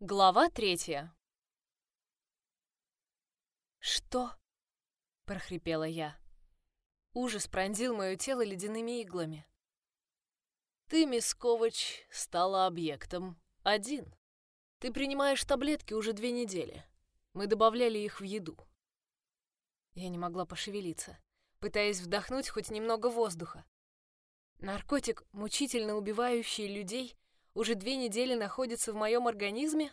Глава третья. «Что?» — прохрипела я. Ужас пронзил мое тело ледяными иглами. «Ты, мисс Ковач, стала объектом один. Ты принимаешь таблетки уже две недели. Мы добавляли их в еду». Я не могла пошевелиться, пытаясь вдохнуть хоть немного воздуха. Наркотик, мучительно убивающий людей, уже две недели находится в моем организме?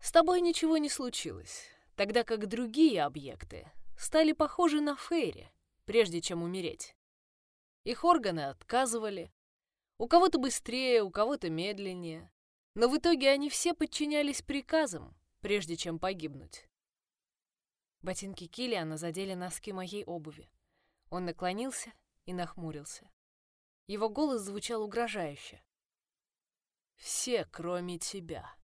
С тобой ничего не случилось, тогда как другие объекты стали похожи на Фейри, прежде чем умереть. Их органы отказывали. У кого-то быстрее, у кого-то медленнее. Но в итоге они все подчинялись приказам, прежде чем погибнуть. Ботинки Килиана задели носки моей обуви. Он наклонился и нахмурился. Его голос звучал угрожающе. Все, кроме тебя.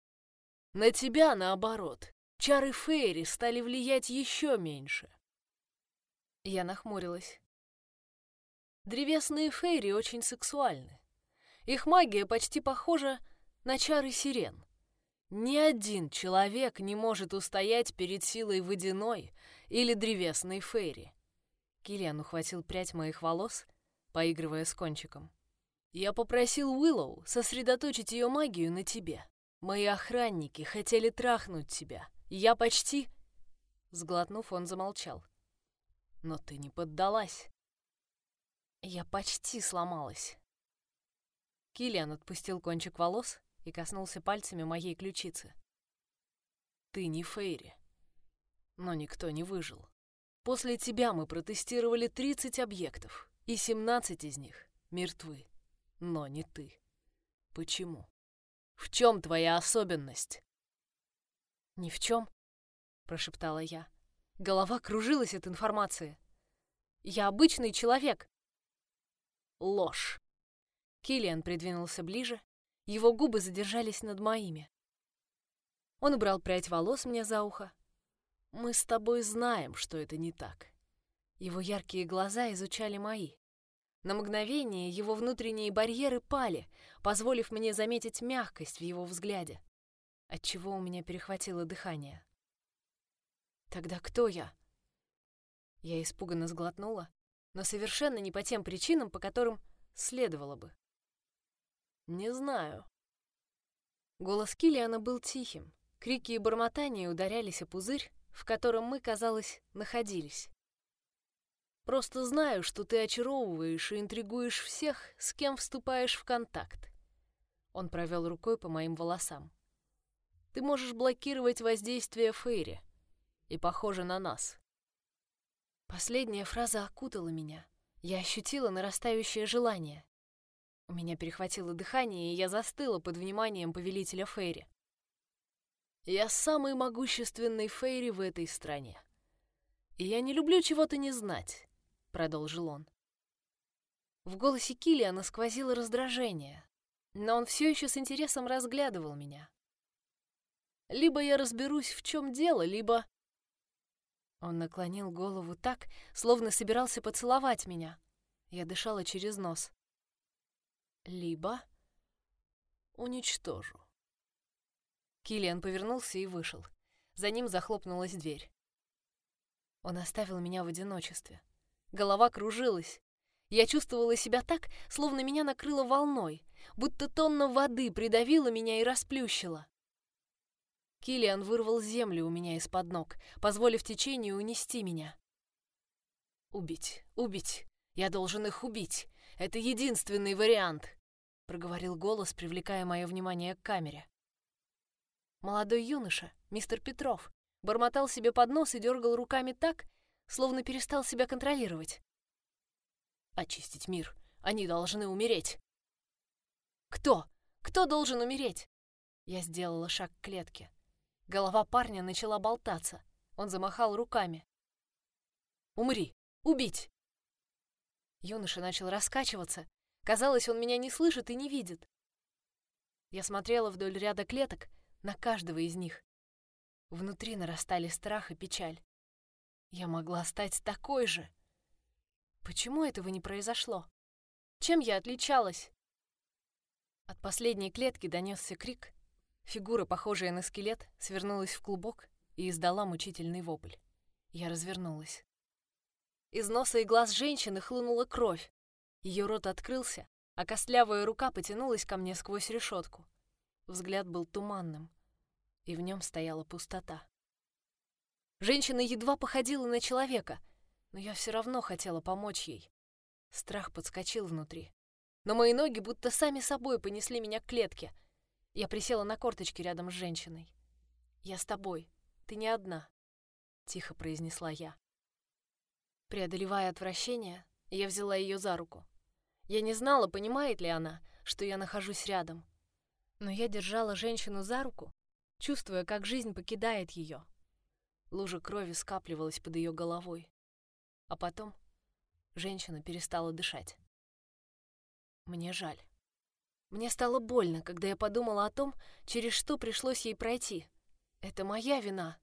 На тебя, наоборот, чары Фейри стали влиять еще меньше. Я нахмурилась. Древесные Фейри очень сексуальны. Их магия почти похожа на чары сирен. Ни один человек не может устоять перед силой водяной или древесной Фейри. Киллиан ухватил прядь моих волос, поигрывая с кончиком. Я попросил Уиллоу сосредоточить ее магию на тебе. Мои охранники хотели трахнуть тебя. Я почти...» Сглотнув, он замолчал. «Но ты не поддалась». Я почти сломалась. Киллиан отпустил кончик волос и коснулся пальцами моей ключицы. «Ты не Фейри. Но никто не выжил. После тебя мы протестировали 30 объектов, и 17 из них мертвы но не ты. Почему? В чем твоя особенность? Ни в чем, прошептала я. Голова кружилась от информации. Я обычный человек. Ложь. Киллиан придвинулся ближе, его губы задержались над моими. Он убрал прядь волос мне за ухо. Мы с тобой знаем, что это не так. Его яркие глаза изучали мои. На мгновение его внутренние барьеры пали, позволив мне заметить мягкость в его взгляде, отчего у меня перехватило дыхание. Тогда кто я? Я испуганно сглотнула, но совершенно не по тем причинам, по которым следовало бы. Не знаю. Голос Килиана был тихим. Крики и бормотания ударялись о пузырь, в котором мы, казалось, находились. Просто знаю, что ты очаровываешь и интригуешь всех, с кем вступаешь в контакт. Он провел рукой по моим волосам. Ты можешь блокировать воздействие Фейри. И похоже на нас. Последняя фраза окутала меня. Я ощутила нарастающее желание. У меня перехватило дыхание, и я застыла под вниманием повелителя Фейри. Я самый могущественный Фейри в этой стране. И я не люблю чего-то не знать продолжил он. В голосе Килиана сквозило раздражение, но он все еще с интересом разглядывал меня. Либо я разберусь, в чем дело, либо... Он наклонил голову так, словно собирался поцеловать меня. Я дышала через нос. Либо уничтожу. Килиан повернулся и вышел. За ним захлопнулась дверь. Он оставил меня в одиночестве. Голова кружилась. Я чувствовала себя так, словно меня накрыло волной, будто тонна воды придавила меня и расплющила. Килиан вырвал землю у меня из-под ног, позволив течению унести меня. «Убить, убить! Я должен их убить! Это единственный вариант!» — проговорил голос, привлекая мое внимание к камере. Молодой юноша, мистер Петров, бормотал себе под нос и дергал руками так, словно перестал себя контролировать. «Очистить мир! Они должны умереть!» «Кто? Кто должен умереть?» Я сделала шаг к клетке. Голова парня начала болтаться. Он замахал руками. «Умри! Убить!» Юноша начал раскачиваться. Казалось, он меня не слышит и не видит. Я смотрела вдоль ряда клеток на каждого из них. Внутри нарастали страх и печаль. Я могла стать такой же. Почему этого не произошло? Чем я отличалась? От последней клетки донесся крик. Фигура, похожая на скелет, свернулась в клубок и издала мучительный вопль. Я развернулась. Из носа и глаз женщины хлынула кровь. Ее рот открылся, а костлявая рука потянулась ко мне сквозь решетку. Взгляд был туманным, и в нем стояла пустота. Женщина едва походила на человека, но я все равно хотела помочь ей. Страх подскочил внутри. Но мои ноги будто сами собой понесли меня к клетке. Я присела на корточки рядом с женщиной. «Я с тобой. Ты не одна», — тихо произнесла я. Преодолевая отвращение, я взяла ее за руку. Я не знала, понимает ли она, что я нахожусь рядом. Но я держала женщину за руку, чувствуя, как жизнь покидает ее. Лужа крови скапливалась под ее головой. А потом женщина перестала дышать. Мне жаль. Мне стало больно, когда я подумала о том, через что пришлось ей пройти. Это моя вина.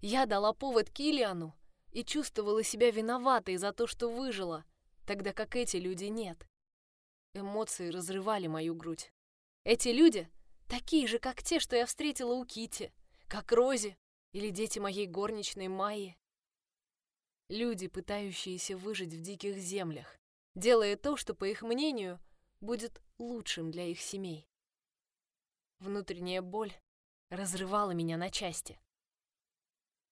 Я дала повод Килиану и чувствовала себя виноватой за то, что выжила, тогда как эти люди нет. Эмоции разрывали мою грудь. Эти люди такие же, как те, что я встретила у Кити, как Рози или дети моей горничной Майи. Люди, пытающиеся выжить в диких землях, делая то, что, по их мнению, будет лучшим для их семей. Внутренняя боль разрывала меня на части.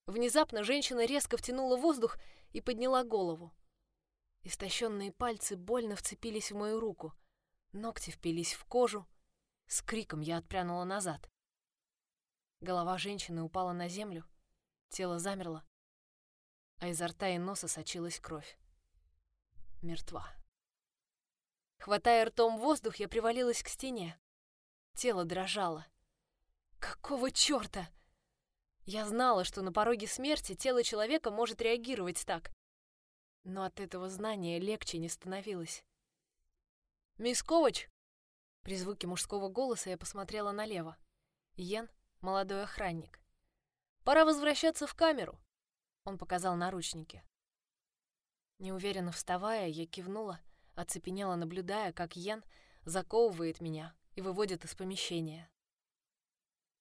Внезапно женщина резко втянула воздух и подняла голову. Истощенные пальцы больно вцепились в мою руку, ногти впились в кожу. С криком я отпрянула назад. Голова женщины упала на землю, тело замерло, а изо рта и носа сочилась кровь. Мертва. Хватая ртом воздух, я привалилась к стене. Тело дрожало. Какого чёрта? Я знала, что на пороге смерти тело человека может реагировать так. Но от этого знания легче не становилось. «Мисс Ковач!» При звуке мужского голоса я посмотрела налево. Йен — молодой охранник. «Пора возвращаться в камеру!» Он показал наручники. Неуверенно вставая, я кивнула — оцепенела, наблюдая, как Йен заковывает меня и выводит из помещения.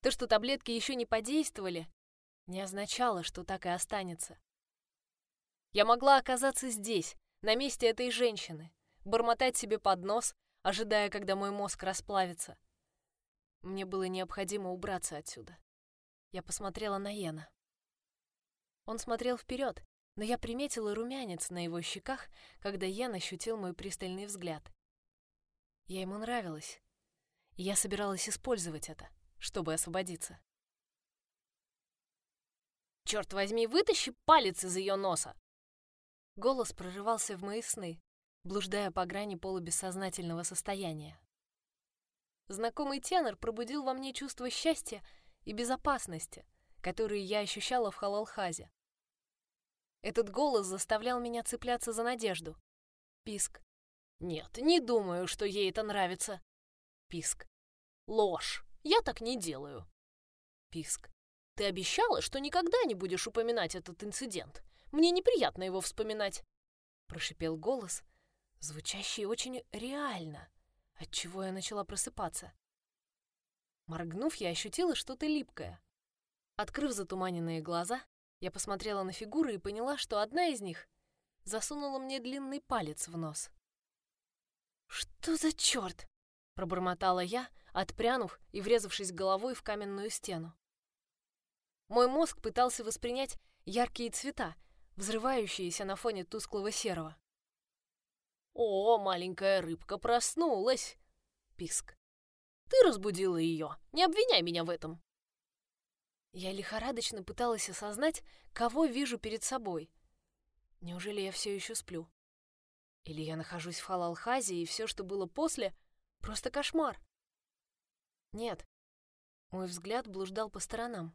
То, что таблетки еще не подействовали, не означало, что так и останется. Я могла оказаться здесь, на месте этой женщины, бормотать себе под нос, ожидая, когда мой мозг расплавится. Мне было необходимо убраться отсюда. Я посмотрела на Йена. Он смотрел вперед, но я приметила румянец на его щеках, когда Ян ощутил мой пристальный взгляд. Я ему нравилась, и я собиралась использовать это, чтобы освободиться. «Черт возьми, вытащи палец из ее носа!» Голос прорывался в мои сны, блуждая по грани полубессознательного состояния. Знакомый тенор пробудил во мне чувство счастья и безопасности, которые я ощущала в Халалхазе. Этот голос заставлял меня цепляться за надежду. Писк. Нет, не думаю, что ей это нравится. Писк. Ложь. Я так не делаю. Писк. Ты обещала, что никогда не будешь упоминать этот инцидент. Мне неприятно его вспоминать. Прошипел голос, звучащий очень реально, отчего я начала просыпаться. Моргнув, я ощутила что-то липкое. Открыв затуманенные глаза, я посмотрела на фигуры и поняла, что одна из них засунула мне длинный палец в нос. «Что за черт?» — пробормотала я, отпрянув и врезавшись головой в каменную стену. Мой мозг пытался воспринять яркие цвета, взрывающиеся на фоне тусклого серого. «О, маленькая рыбка проснулась!» — писк. «Ты разбудила ее, не обвиняй меня в этом!» Я лихорадочно пыталась осознать, кого вижу перед собой. Неужели я все еще сплю? Или я нахожусь в Халалхазе, и все, что было после, просто кошмар? Нет. Мой взгляд блуждал по сторонам.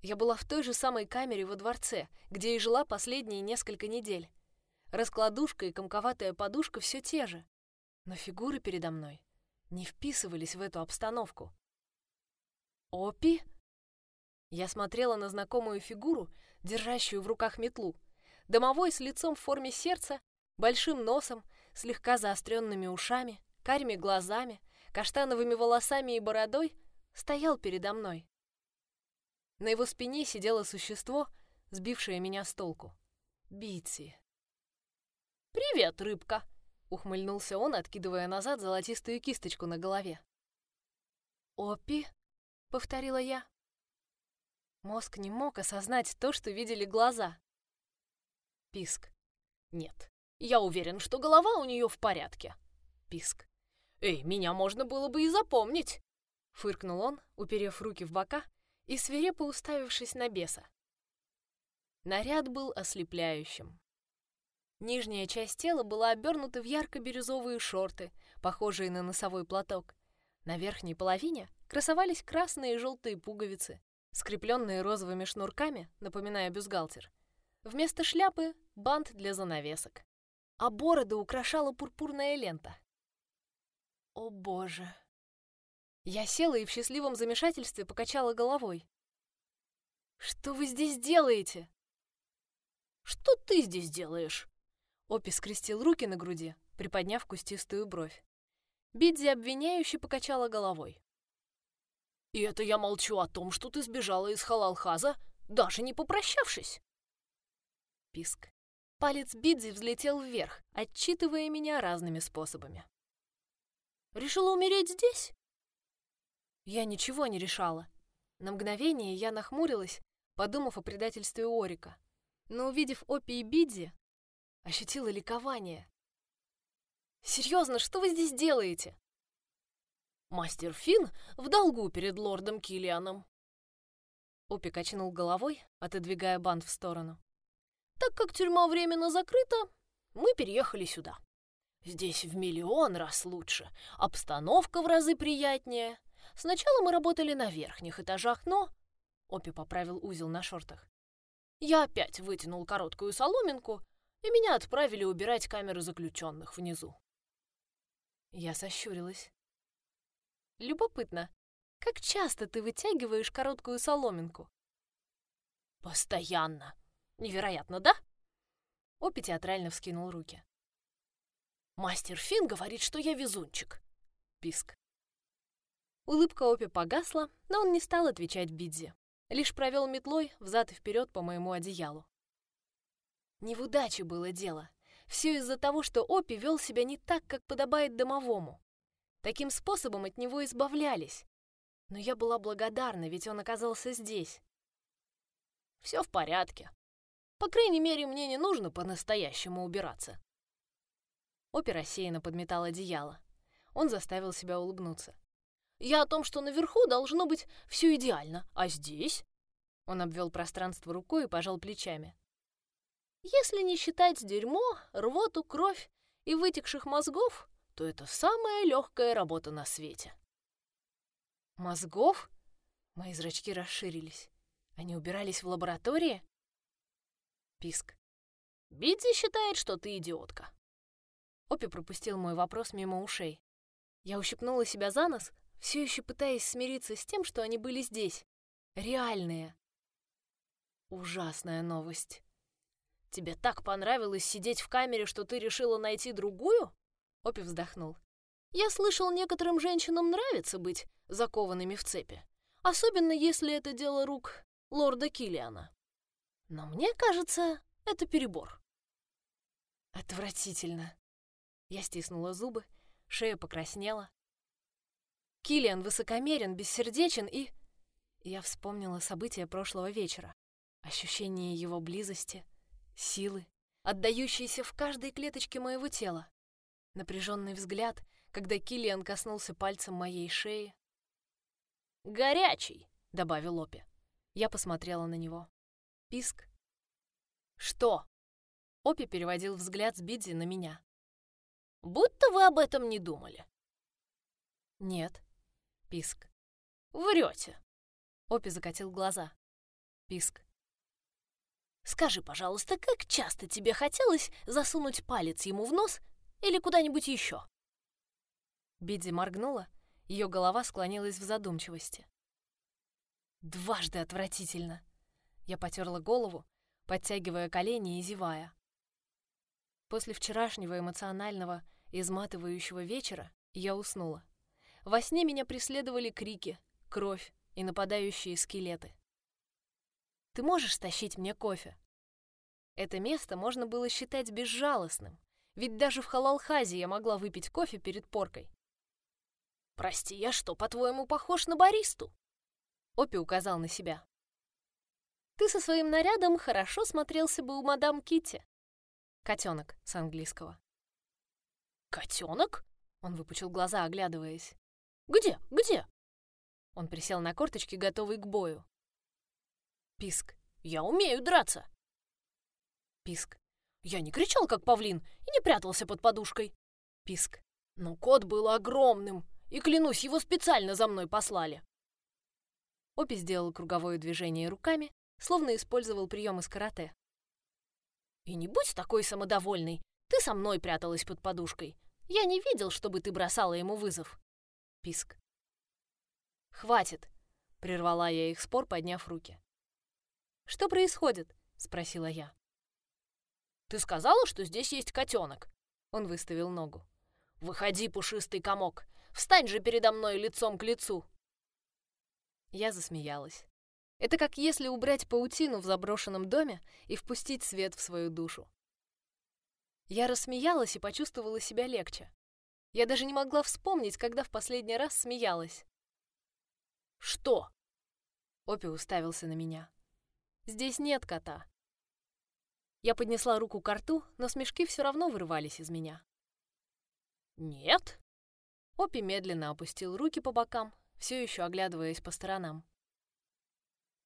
Я была в той же самой камере во дворце, где и жила последние несколько недель. Раскладушка и комковатая подушка все те же, но фигуры передо мной не вписывались в эту обстановку. «Опи?» Я смотрела на знакомую фигуру, держащую в руках метлу. Домовой с лицом в форме сердца, большим носом, слегка заостренными ушами, карими глазами, каштановыми волосами и бородой стоял передо мной. На его спине сидело существо, сбившее меня с толку. Битси. «Привет, рыбка!» — ухмыльнулся он, откидывая назад золотистую кисточку на голове. «Опи?» — повторила я. Мозг не мог осознать то, что видели глаза. Писк. «Нет, я уверен, что голова у нее в порядке». Писк. «Эй, меня можно было бы и запомнить!» Фыркнул он, уперев руки в бока и свирепо уставившись на беса. Наряд был ослепляющим. Нижняя часть тела была обернута в ярко-бирюзовые шорты, похожие на носовой платок. На верхней половине красовались красные и желтые пуговицы, скрепленные розовыми шнурками, напоминая бюстгальтер. Вместо шляпы — бант для занавесок. А бороду украшала пурпурная лента. О боже! Я села и в счастливом замешательстве покачала головой. «Что вы здесь делаете?» «Что ты здесь делаешь?» Опи скрестил руки на груди, приподняв кустистую бровь. Бидзи обвиняюще покачала головой. «И это я молчу о том, что ты сбежала из Халалхаза, даже не попрощавшись!» Писк. Палец Бидзи взлетел вверх, отчитывая меня разными способами. «Решила умереть здесь?» Я ничего не решала. На мгновение я нахмурилась, подумав о предательстве Орика. Но увидев Опи и Бидзи, ощутила ликование. «Серьезно, что вы здесь делаете?» «Мастер Финн в долгу перед лордом Киллианом». Опи качнул головой, отодвигая бант в сторону. «Так как тюрьма временно закрыта, мы переехали сюда. Здесь в миллион раз лучше, обстановка в разы приятнее, Сначала мы работали на верхних этажах, но...» Опи поправил узел на шортах. «Я опять вытянул короткую соломинку, и меня отправили убирать камеры заключенных внизу». Я сощурилась. «Любопытно, как часто ты вытягиваешь короткую соломинку?» «Постоянно. Невероятно, да?» Опи театрально вскинул руки. «Мастер Фин говорит, что я везунчик». Писк. Улыбка Опи погасла, но он не стал отвечать Бидзи. Лишь провел метлой взад и вперед по моему одеялу. Не в удаче было дело. Все из-за того, что Опи вел себя не так, как подобает домовому. Таким способом от него избавлялись. Но я была благодарна, ведь он оказался здесь. Все в порядке. По крайней мере, мне не нужно по-настоящему убираться. Опи рассеянно подметал одеяло. Он заставил себя улыбнуться. Я о том, что наверху должно быть все идеально, а здесь...» Он обвел пространство рукой и пожал плечами. «Если не считать дерьмо, рвоту, кровь и вытекших мозгов, то это самая легкая работа на свете». «Мозгов?» Мои зрачки расширились. Они убирались в лаборатории? Писк. Бидзи считает, что ты идиотка. Опи пропустил мой вопрос мимо ушей. Я ущипнула себя за нос, все еще пытаясь смириться с тем, что они были здесь. Реальные. Ужасная новость. «Тебе так понравилось сидеть в камере, что ты решила найти другую?» Опи вздохнул. «Я слышал, некоторым женщинам нравится быть закованными в цепи. Особенно, если это дело рук лорда Киллиана. Но мне кажется, это перебор». «Отвратительно». Я стиснула зубы, шея покраснела. Килиан высокомерен, бессердечен и... Я вспомнила события прошлого вечера. Ощущение его близости, силы, отдающиеся в каждой клеточке моего тела. Напряженный взгляд, когда Килиан коснулся пальцем моей шеи. «Горячий!» — добавил Опи. Я посмотрела на него. Писк. «Что?» Опи переводил взгляд с Бидзи на меня. «Будто вы об этом не думали». «Нет», Писк. Врете. Опи закатил глаза. Писк. Скажи, пожалуйста, как часто тебе хотелось засунуть палец ему в нос или куда-нибудь еще? Бидзи моргнула, ее голова склонилась в задумчивости. Дважды отвратительно. Я потерла голову, подтягивая колени и зевая. После вчерашнего эмоционального, изматывающего вечера я уснула. Во сне меня преследовали крики, кровь и нападающие скелеты. «Ты можешь стащить мне кофе?» Это место можно было считать безжалостным, ведь даже в Халалхазе я могла выпить кофе перед поркой. «Прости, я что, по-твоему, похож на баристу?» Опи указал на себя. «Ты со своим нарядом хорошо смотрелся бы у мадам Китти». Котенок с английского. «Котенок?» Он выпучил глаза, оглядываясь. «Где? Где?» Он присел на корточки, готовый к бою. Писк. «Я умею драться!» Писк. Я не кричал, как павлин, и не прятался под подушкой. Писк. Но кот был огромным, и, клянусь, его специально за мной послали. Опи сделал круговое движение руками, словно использовал прием из карате. «И не будь такой самодовольной, ты со мной пряталась под подушкой. Я не видел, чтобы ты бросала ему вызов». Писк. «Хватит!» — прервала я их спор, подняв руки. «Что происходит?» — спросила я. Ты сказала, что здесь есть котенок?» Он выставил ногу. «Выходи, пушистый комок! Встань же передо мной лицом к лицу!» Я засмеялась. Это как если убрать паутину в заброшенном доме и впустить свет в свою душу. Я рассмеялась и почувствовала себя легче. Я даже не могла вспомнить, когда в последний раз смеялась. «Что?» Опи уставился на меня. «Здесь нет кота. Я поднесла руку к рту, но смешки все равно вырывались из меня. «Нет?» Опи медленно опустил руки по бокам, все еще оглядываясь по сторонам.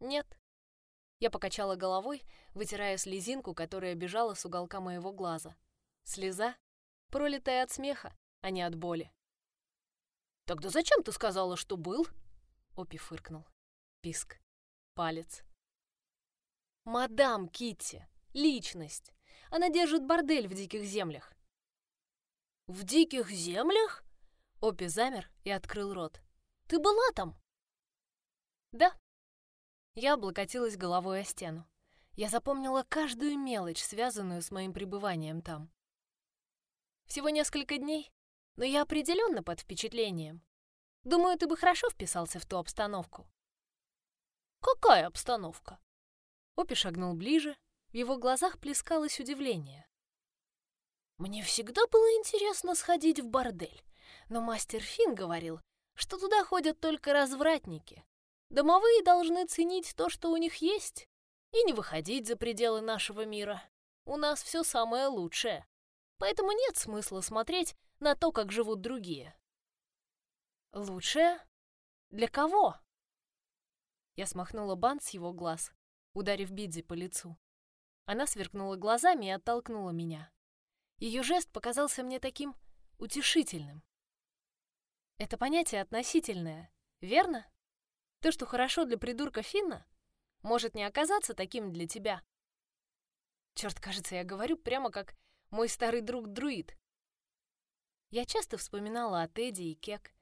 «Нет». Я покачала головой, вытирая слезинку, которая бежала с уголка моего глаза. Слеза, пролитая от смеха, а не от боли. «Тогда зачем ты сказала, что был?» Опи фыркнул. Писк. Палец. «Мадам Китти, личность. Она держит бордель в диких землях. В диких землях? Опи замер и открыл рот. Ты была там? Да. Я облокотилась головой о стену. Я запомнила каждую мелочь, связанную с моим пребыванием там. Всего несколько дней, но я определенно под впечатлением. Думаю, ты бы хорошо вписался в ту обстановку. Какая обстановка? Опи шагнул ближе, в его глазах плескалось удивление. «Мне всегда было интересно сходить в бордель, но мастер Фин говорил, что туда ходят только развратники. Домовые должны ценить то, что у них есть, и не выходить за пределы нашего мира. У нас все самое лучшее, поэтому нет смысла смотреть на то, как живут другие». «Лучшее? Для кого?» Я смахнула бант с его глаз, ударив Бидзи по лицу. Она сверкнула глазами и оттолкнула меня. Ее жест показался мне таким утешительным. Это понятие относительное, верно? То, что хорошо для придурка Финна, может не оказаться таким для тебя. Черт, кажется, я говорю прямо как мой старый друг-друид. Я часто вспоминала о Тедди и Кек,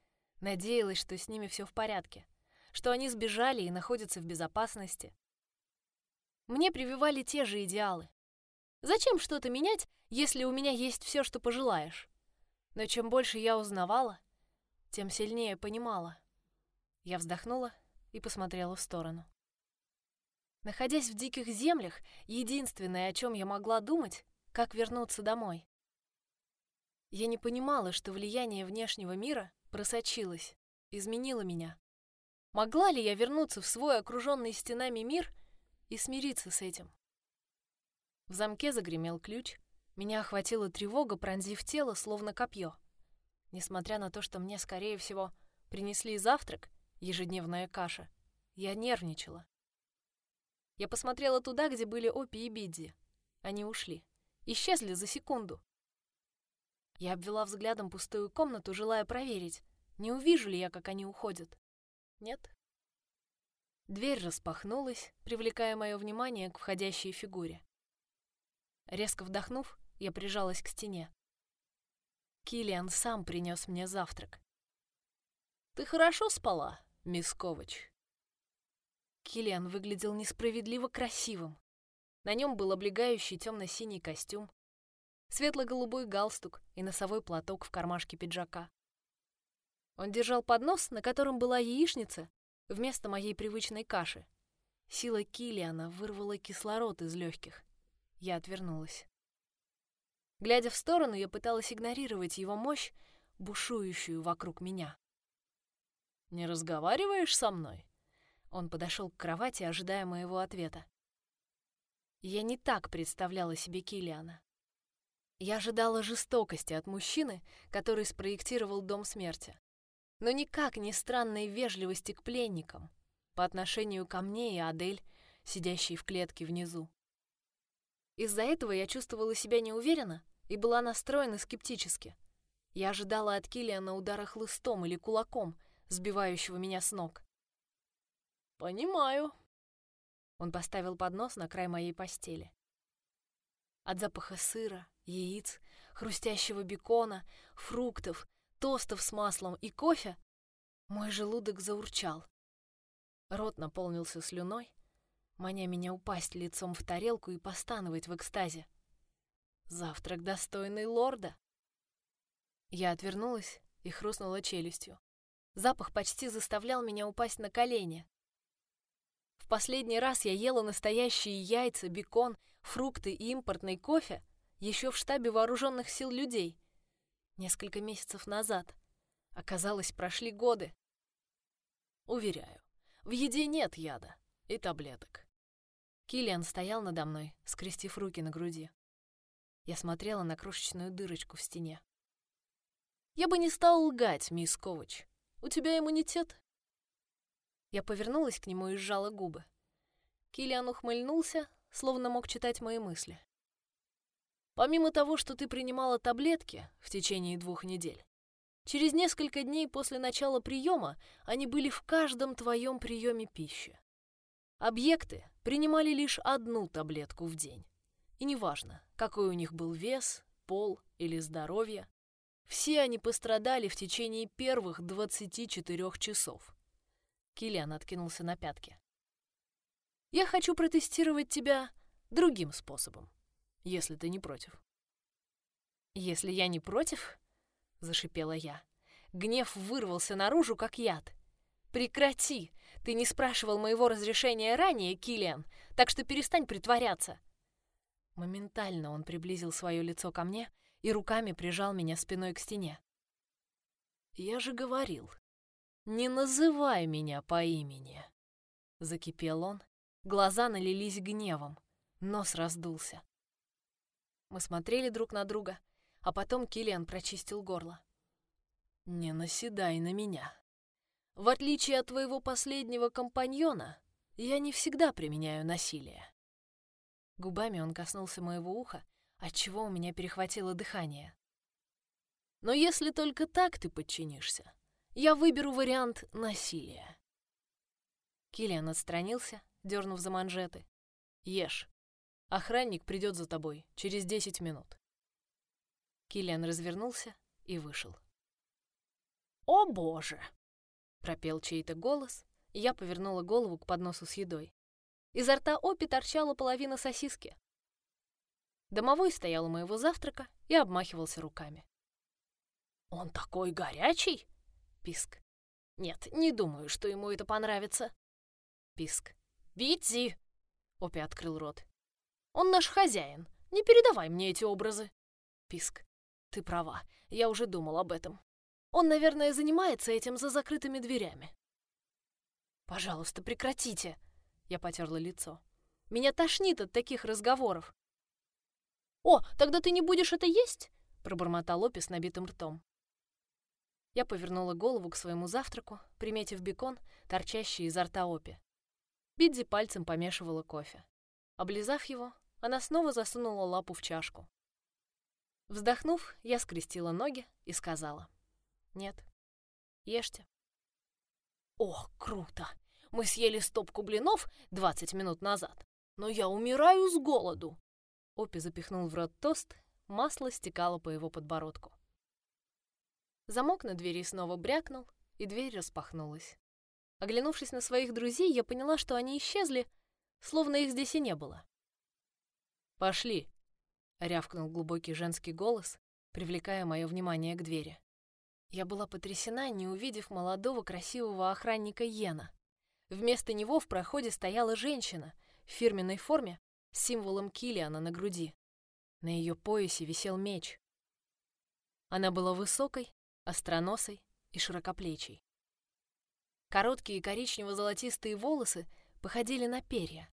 надеялась, что с ними все в порядке, что они сбежали и находятся в безопасности, мне прививали те же идеалы. Зачем что-то менять, если у меня есть все, что пожелаешь? Но чем больше я узнавала, тем сильнее понимала. Я вздохнула и посмотрела в сторону. Находясь в диких землях, единственное, о чем я могла думать, как вернуться домой. Я не понимала, что влияние внешнего мира просочилось, изменило меня. Могла ли я вернуться в свой окруженный стенами мир и смириться с этим. В замке загремел ключ, меня охватила тревога, пронзив тело, словно копье. Несмотря на то, что мне, скорее всего, принесли завтрак, ежедневная каша, я нервничала. Я посмотрела туда, где были Опи и Бидди. Они ушли. Исчезли за секунду. Я обвела взглядом пустую комнату, желая проверить, не увижу ли я, как они уходят. Нет, Дверь распахнулась, привлекая мое внимание к входящей фигуре. Резко вдохнув, я прижалась к стене. Килиан сам принес мне завтрак. «Ты хорошо спала, мисс Ковач?» Килиан выглядел несправедливо красивым. На нем был облегающий темно-синий костюм, светло-голубой галстук и носовой платок в кармашке пиджака. Он держал поднос, на котором была яичница вместо моей привычной каши. Сила Килиана вырвала кислород из легких. Я отвернулась. Глядя в сторону, я пыталась игнорировать его мощь, бушующую вокруг меня. «Не разговариваешь со мной?» Он подошел к кровати, ожидая моего ответа. Я не так представляла себе Килиана. Я ожидала жестокости от мужчины, который спроектировал дом смерти. Но никак не странной вежливости к пленникам по отношению ко мне и Адель, сидящей в клетке внизу. Из-за этого я чувствовала себя неуверенно и была настроена скептически. Я ожидала от Килиана удара хлыстом или кулаком, сбивающего меня с ног. «Понимаю». Он поставил поднос на край моей постели. От запаха сыра, яиц, хрустящего бекона, фруктов, тостов с маслом и кофе мой желудок заурчал. Рот наполнился слюной, маня меня упасть лицом в тарелку и постановать в экстазе. Завтрак достойный лорда. Я отвернулась и хрустнула челюстью. Запах почти заставлял меня упасть на колени. В последний раз я ела настоящие яйца, бекон, фрукты и импортный кофе еще в штабе вооруженных сил людей. Несколько месяцев назад. Оказалось, прошли годы. Уверяю, в еде нет яда и таблеток. Киллиан стоял надо мной, скрестив руки на груди. Я смотрела на крошечную дырочку в стене. «Я бы не стал лгать, мисс Ковач. У тебя иммунитет?» Я повернулась к нему и сжала губы. Киллиан ухмыльнулся, словно мог читать мои мысли. «Помимо того, что ты принимала таблетки в течение двух недель, через несколько дней после начала приема они были в каждом твоем приеме пищи. Объекты принимали лишь одну таблетку в день. И неважно, какой у них был вес, пол или здоровье, все они пострадали в течение первых 24 часов. Киллиан откинулся на пятки. Я хочу протестировать тебя другим способом, если ты не против. Если я не против, зашипела я. Гнев вырвался наружу, как яд. Прекрати! Ты не спрашивал моего разрешения ранее, Киллиан, так что перестань притворяться. Моментально он приблизил свое лицо ко мне и руками прижал меня спиной к стене. «Я же говорил, не называй меня по имени!» Закипел он, глаза налились гневом, нос раздулся. Мы смотрели друг на друга, а потом Килиан прочистил горло. «Не наседай на меня. В отличие от твоего последнего компаньона, я не всегда применяю насилие. Губами он коснулся моего уха, отчего у меня перехватило дыхание. Но если только так ты подчинишься, я выберу вариант насилия. Киллиан отстранился, дернув за манжеты. Ешь. Охранник придет за тобой через десять минут. Киллиан развернулся и вышел. «О боже!» — пропел чей-то голос, и я повернула голову к подносу с едой. Изо рта Опи торчала половина сосиски. Домовой стоял у моего завтрака и обмахивался руками. «Он такой горячий!» — писк. «Нет, не думаю, что ему это понравится». Писк. «Витзи!» — Опи открыл рот. «Он наш хозяин. Не передавай мне эти образы». Писк. «Ты права, я уже думал об этом. Он, наверное, занимается этим за закрытыми дверями». «Пожалуйста, прекратите!» Я потерла лицо. Меня тошнит от таких разговоров. «О, тогда ты не будешь это есть?» пробормотал Опи с набитым ртом. Я повернула голову к своему завтраку, приметив бекон, торчащий изо рта Опи. Бидзи пальцем помешивала кофе. Облизав его, она снова засунула лапу в чашку. Вздохнув, я скрестила ноги и сказала. «Нет, ешьте». «О, круто! Мы съели стопку блинов 20 минут назад, но я умираю с голоду. Опи запихнул в рот тост, масло стекало по его подбородку. Замок на двери снова брякнул, и дверь распахнулась. Оглянувшись на своих друзей, я поняла, что они исчезли, словно их здесь и не было. «Пошли!» — рявкнул глубокий женский голос, привлекая мое внимание к двери. Я была потрясена, не увидев молодого красивого охранника Йена. Вместо него в проходе стояла женщина в фирменной форме с символом Килиана на груди. На ее поясе висел меч. Она была высокой, остроносой и широкоплечей. Короткие коричнево-золотистые волосы походили на перья.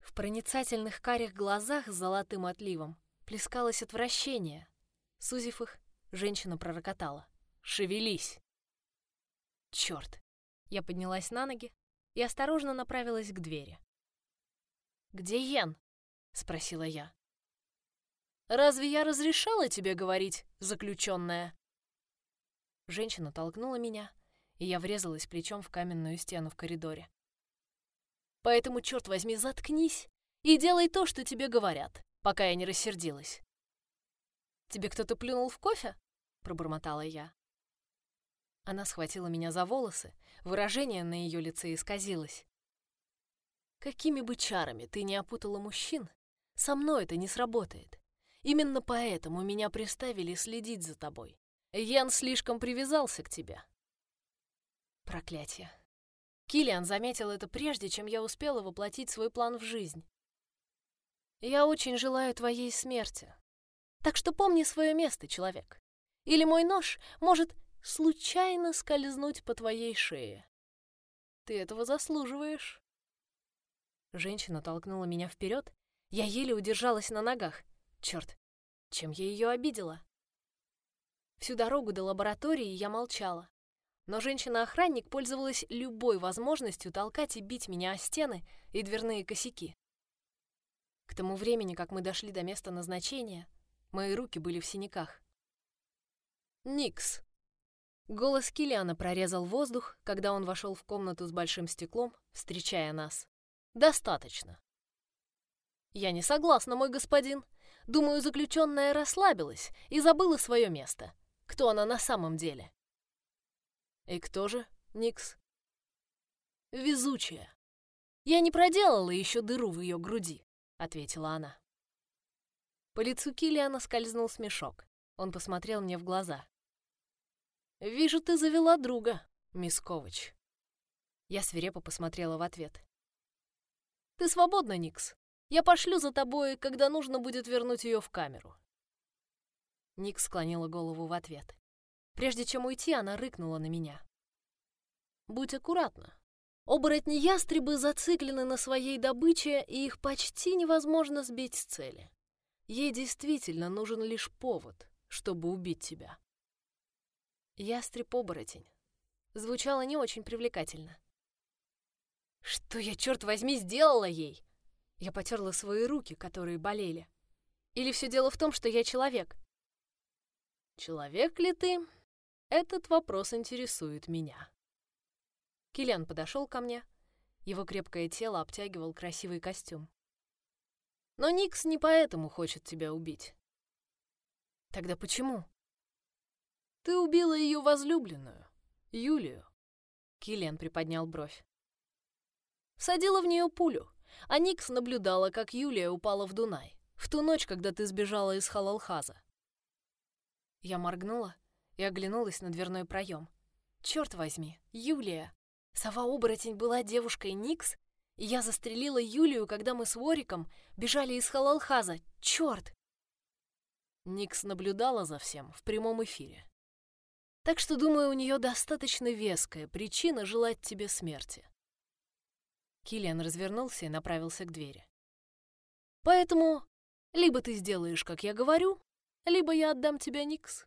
В проницательных карих глазах с золотым отливом плескалось отвращение. Сузив их, женщина пророкотала. «Шевелись!» Черт! Я поднялась на ноги и осторожно направилась к двери. «Где Йен?» — спросила я. «Разве я разрешала тебе говорить, заключенная?» Женщина толкнула меня, и я врезалась плечом в каменную стену в коридоре. «Поэтому, черт возьми, заткнись и делай то, что тебе говорят, пока я не рассердилась». «Тебе кто-то плюнул в кофе?» — пробормотала я. Она схватила меня за волосы, выражение на ее лице исказилось. «Какими бы чарами ты не опутала мужчин, со мной это не сработает. Именно поэтому меня приставили следить за тобой. Ян слишком привязался к тебе». Проклятие. Килиан заметил это прежде, чем я успела воплотить свой план в жизнь. «Я очень желаю твоей смерти. Так что помни свое место, человек. Или мой нож может случайно скользнуть по твоей шее. Ты этого заслуживаешь. Женщина толкнула меня вперед. Я еле удержалась на ногах. Черт, чем я ее обидела? Всю дорогу до лаборатории я молчала. Но женщина-охранник пользовалась любой возможностью толкать и бить меня о стены и дверные косяки. К тому времени, как мы дошли до места назначения, мои руки были в синяках. «Никс», Голос Килиана прорезал воздух, когда он вошел в комнату с большим стеклом, встречая нас. «Достаточно». «Я не согласна, мой господин. Думаю, заключенная расслабилась и забыла свое место. Кто она на самом деле?» «И кто же, Никс?» «Везучая. Я не проделала еще дыру в ее груди», — ответила она. По лицу Килиана скользнул смешок. Он посмотрел мне в глаза. «Вижу, ты завела друга, мисс Ковач». Я свирепо посмотрела в ответ. «Ты свободна, Никс. Я пошлю за тобой, когда нужно будет вернуть ее в камеру». Никс склонила голову в ответ. Прежде чем уйти, она рыкнула на меня. «Будь аккуратна. Оборотни-ястребы зациклены на своей добыче, и их почти невозможно сбить с цели. Ей действительно нужен лишь повод, чтобы убить тебя». Ястреб-оборотень. Звучало не очень привлекательно. Что я, черт возьми, сделала ей? Я потерла свои руки, которые болели. Или все дело в том, что я человек? Человек ли ты? Этот вопрос интересует меня. Киллиан подошел ко мне. Его крепкое тело обтягивал красивый костюм. Но Никс не поэтому хочет тебя убить. Тогда почему? Ты убила ее возлюбленную, Юлию. Киллиан приподнял бровь. Всадила в нее пулю, а Никс наблюдала, как Юлия упала в Дунай, в ту ночь, когда ты сбежала из Халалхаза. Я моргнула и оглянулась на дверной проем. Черт возьми, Юлия! Сова-оборотень была девушкой Никс, и я застрелила Юлию, когда мы с Вориком бежали из Халалхаза. Черт! Никс наблюдала за всем в прямом эфире. Так что, думаю, у нее достаточно веская причина желать тебе смерти. Киллиан развернулся и направился к двери. Поэтому либо ты сделаешь, как я говорю, либо я отдам тебя Никс.